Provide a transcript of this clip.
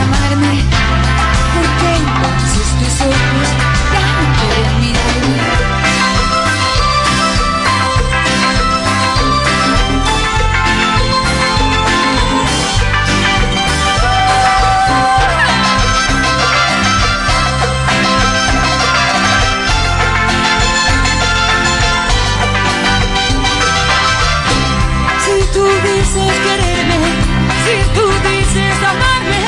amarme? ¿Por qué entonces tus ojos ya no pueden mirarme? Si tú dices quererme, si tú dices amarme